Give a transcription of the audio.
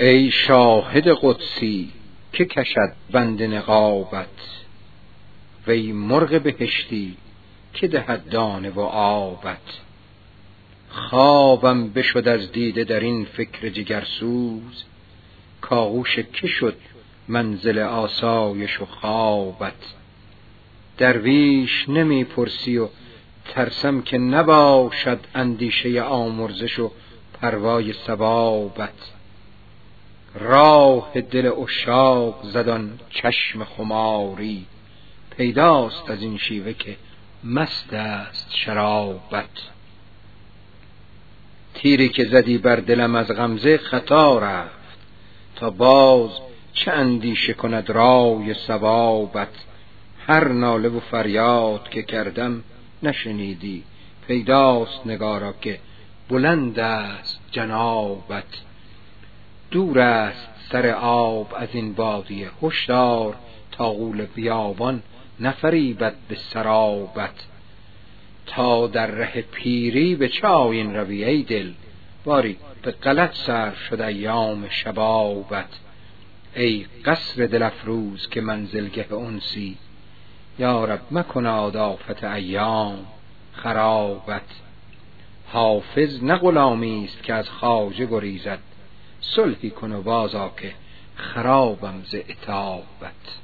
ای شاهد قدسی که کشد بند نقابت وی مرغ بهشتی که دهد دانه و آبت. خوابم بشد از دیده در این فکر جگرسوز کاغوش که شد منزل آسایش و خوابت. درویش نمی پرسی و ترسم که نباشد اندیشه آمرزش و پروای ثوابت. راه دل اشاق زدان چشم خماری. پیداست از این شیوه که مست است شرابت. تیری که زدی بر دلم از غمزه خطا رفت تا باز چه اندیشه کند رای ثوابت. هر ناله و فریاد که کردم نشنیدی پیداست نگارا که بلند است جنابت. دور است سر آب از این بادیه. هشدار تا غول بیابان نفریبد به سرابت. تا در ره پیری به چه روی ای دل. باری به غلط سر شد ایام شبابت. ای قصر دل افروز که منزلگه انسی. یارب مکن آفت ایام خرابت. حافظ نه غلامی است که از خواجه گریزد. صلحی کن و بازا که خرابم ز عتابت.